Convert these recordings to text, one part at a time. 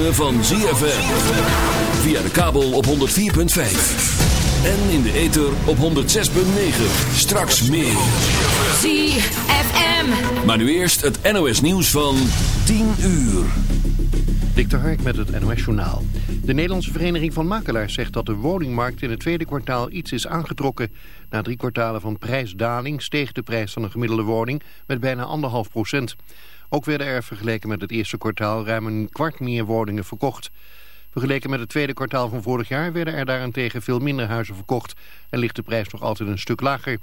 ritme van ZFM. Via de kabel op 104.5. En in de ether op 106.9. Straks meer. ZFM. Maar nu eerst het NOS nieuws van 10 uur. Dik de Hark met het NOS Journaal. De Nederlandse Vereniging van Makelaars zegt dat de woningmarkt in het tweede kwartaal iets is aangetrokken. Na drie kwartalen van prijsdaling steeg de prijs van een gemiddelde woning met bijna anderhalf procent. Ook werden er vergeleken met het eerste kwartaal ruim een kwart meer woningen verkocht. Vergeleken met het tweede kwartaal van vorig jaar werden er daarentegen veel minder huizen verkocht en ligt de prijs nog altijd een stuk lager.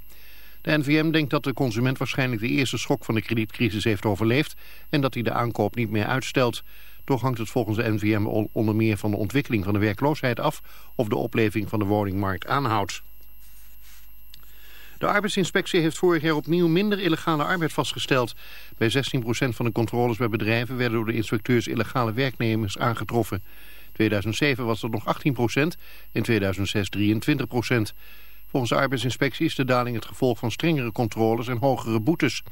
De NVM denkt dat de consument waarschijnlijk de eerste schok van de kredietcrisis heeft overleefd en dat hij de aankoop niet meer uitstelt. Toch hangt het volgens de NVM onder meer van de ontwikkeling van de werkloosheid af of de opleving van de woningmarkt aanhoudt. De arbeidsinspectie heeft vorig jaar opnieuw minder illegale arbeid vastgesteld. Bij 16% van de controles bij bedrijven werden door de inspecteurs illegale werknemers aangetroffen. In 2007 was dat nog 18%, in 2006 23%. Volgens de arbeidsinspectie is de daling het gevolg van strengere controles en hogere boetes.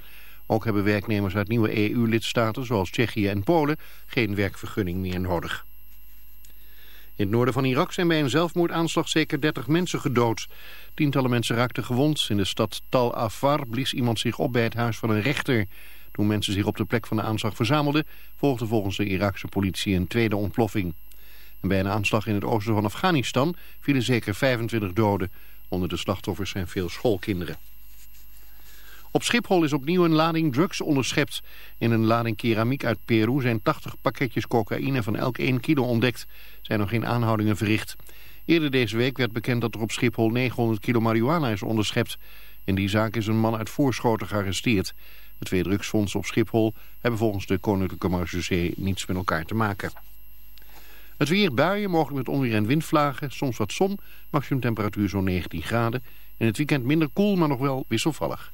Ook hebben werknemers uit nieuwe EU-lidstaten zoals Tsjechië en Polen geen werkvergunning meer nodig. In het noorden van Irak zijn bij een zelfmoordaanslag zeker 30 mensen gedood. Tientallen mensen raakten gewond. In de stad Tal Afar blies iemand zich op bij het huis van een rechter. Toen mensen zich op de plek van de aanslag verzamelden... volgde volgens de Iraakse politie een tweede ontploffing. Bij een aanslag in het oosten van Afghanistan vielen zeker 25 doden. Onder de slachtoffers zijn veel schoolkinderen. Op Schiphol is opnieuw een lading drugs onderschept. In een lading keramiek uit Peru zijn 80 pakketjes cocaïne van elk 1 kilo ontdekt. Zijn nog geen aanhoudingen verricht. Eerder deze week werd bekend dat er op Schiphol 900 kilo marihuana is onderschept. In die zaak is een man uit Voorschoten gearresteerd. De twee drugsfondsen op Schiphol hebben volgens de Koninklijke Marechaussee niets met elkaar te maken. Het weer buien, mogelijk met onweer en windvlagen, soms wat zon, maximum temperatuur zo'n 19 graden. In het weekend minder koel, maar nog wel wisselvallig.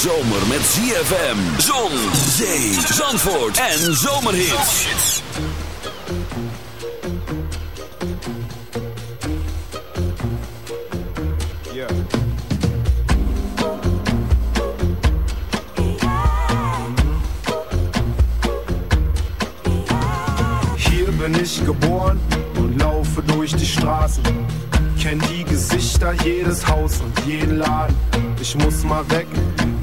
Zomer met ZFM, zon, zee, zandvoort en zomerhits. Hier bin ich geboren und laufe durch die Straßen. Kenn die Gesichter, jedes Haus und jeden Laden. Ich muss mal weg,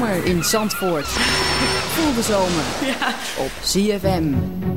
zomer in Zandvoort. Voel de zomer ja. op ZFM.